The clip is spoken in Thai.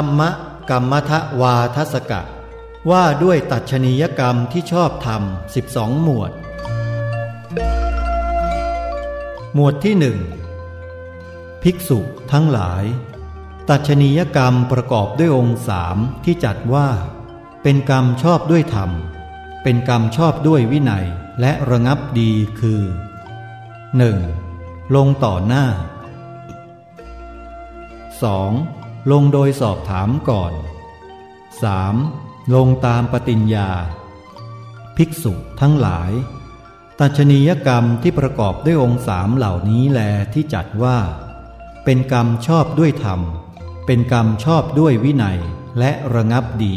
รรมกรรมทวาทสกะ ว่าด้วยตัชนียกรรมที่ชอบธรรมสิบสองหมวด หมวดที่หนึ่งภิกษุทั้งหลาย ตัชนียกรรมประกอบด้วยองค์สามที่จัดว่า เป็นกรรมชอบด้วยธรรม เป็นกรรมชอบด้วยวินัยและระงับดีคือ 1. ลงต่อหน้า 2. ลงโดยสอบถามก่อน 3. ลงตามปฏิญญา ภิกษุทั้งหลาย ตัชนียกรรมที่ประกอบด้วยองค์สามเหล่านี้แลที่จัดว่า เป็นกรรมชอบด้วยธรรม เป็นกรรมชอบด้วยวินัยและระงับดี